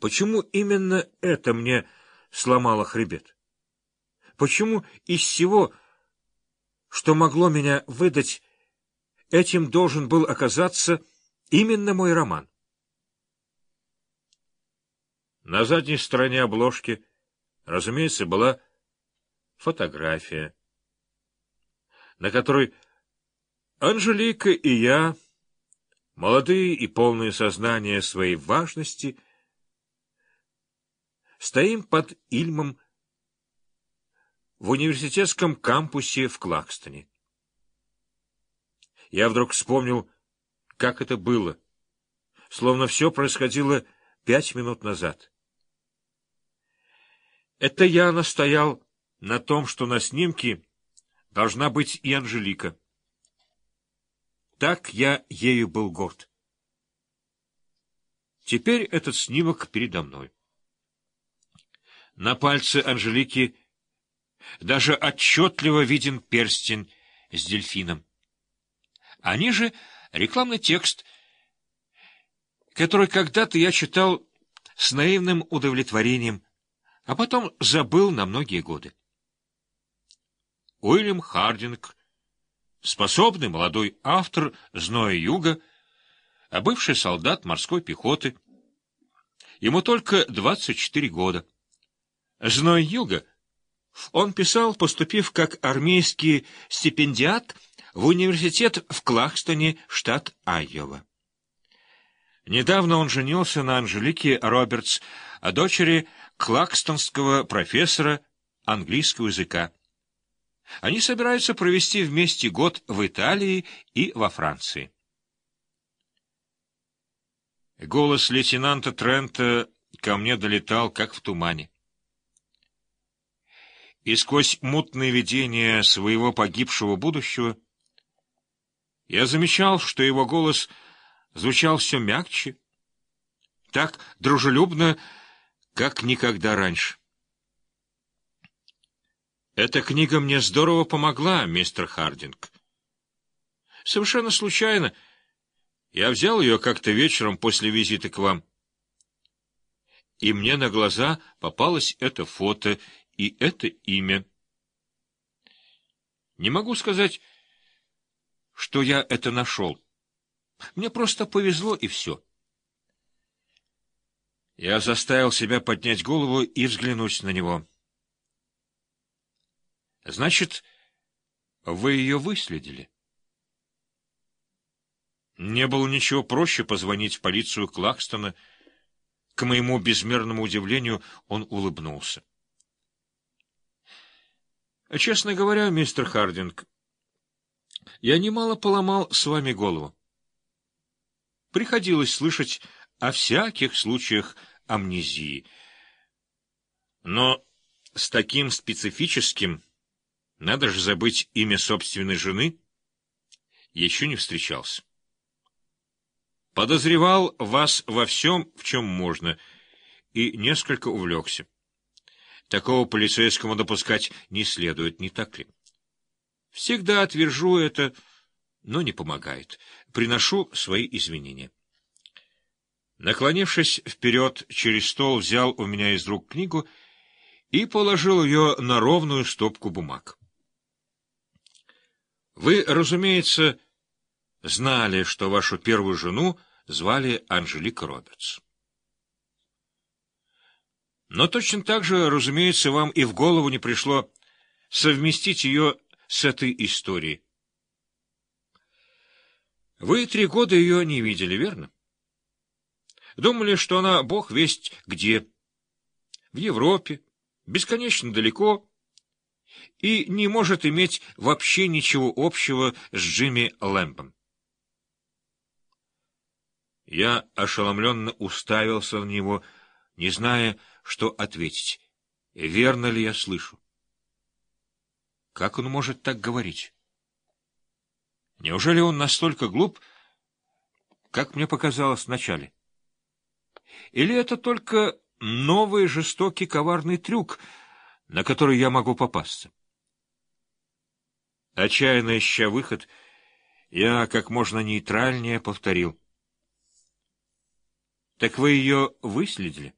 Почему именно это мне сломало хребет? Почему из всего, что могло меня выдать, этим должен был оказаться именно мой роман? На задней стороне обложки, разумеется, была фотография, на которой Анжелика и я, молодые и полные сознания своей важности, стоим под Ильмом в университетском кампусе в Клакстоне. Я вдруг вспомнил, как это было, словно все происходило пять минут назад. Это я настоял на том, что на снимке должна быть и Анжелика. Так я ею был горд. Теперь этот снимок передо мной. На пальце Анжелики даже отчетливо виден перстень с дельфином. А ниже рекламный текст, который когда-то я читал с наивным удовлетворением, а потом забыл на многие годы. Уильям Хардинг способный молодой автор «Зноя юга», а бывший солдат морской пехоты. Ему только 24 года. «Зной юга» он писал, поступив как армейский стипендиат в университет в Клахстоне, штат Айова. Недавно он женился на Анжелике Робертс, дочери клакстонского профессора английского языка. Они собираются провести вместе год в Италии и во Франции. Голос лейтенанта Трента ко мне долетал, как в тумане. И сквозь мутные видения своего погибшего будущего я замечал, что его голос звучал все мягче, так дружелюбно, как никогда раньше. Эта книга мне здорово помогла, мистер Хардинг. Совершенно случайно. Я взял ее как-то вечером после визита к вам. И мне на глаза попалось это фото и это имя. Не могу сказать, что я это нашел. Мне просто повезло, и все. Я заставил себя поднять голову и взглянуть на него. Значит, вы ее выследили? Не было ничего проще позвонить в полицию Клакстона. К моему безмерному удивлению он улыбнулся. Честно говоря, мистер Хардинг, я немало поломал с вами голову. Приходилось слышать о всяких случаях амнезии. Но с таким специфическим надо же забыть имя собственной жены. Еще не встречался. Подозревал вас во всем, в чем можно, и несколько увлекся. Такого полицейскому допускать не следует, не так ли? Всегда отвержу это, но не помогает. Приношу свои извинения. Наклонившись вперед, через стол взял у меня из рук книгу и положил ее на ровную стопку бумаг. Вы, разумеется, знали, что вашу первую жену звали Анжелика Робертс. Но точно так же, разумеется, вам и в голову не пришло совместить ее с этой историей. Вы три года ее не видели, верно? Думали, что она, бог весть, где? В Европе, бесконечно далеко, и не может иметь вообще ничего общего с Джимми Лэмпом. Я ошеломленно уставился на него, не зная, что ответить. Верно ли я слышу? Как он может так говорить? Неужели он настолько глуп, как мне показалось вначале? Или это только новый жестокий коварный трюк, на который я могу попасться? Отчаянно ища выход, я как можно нейтральнее повторил. — Так вы ее выследили? —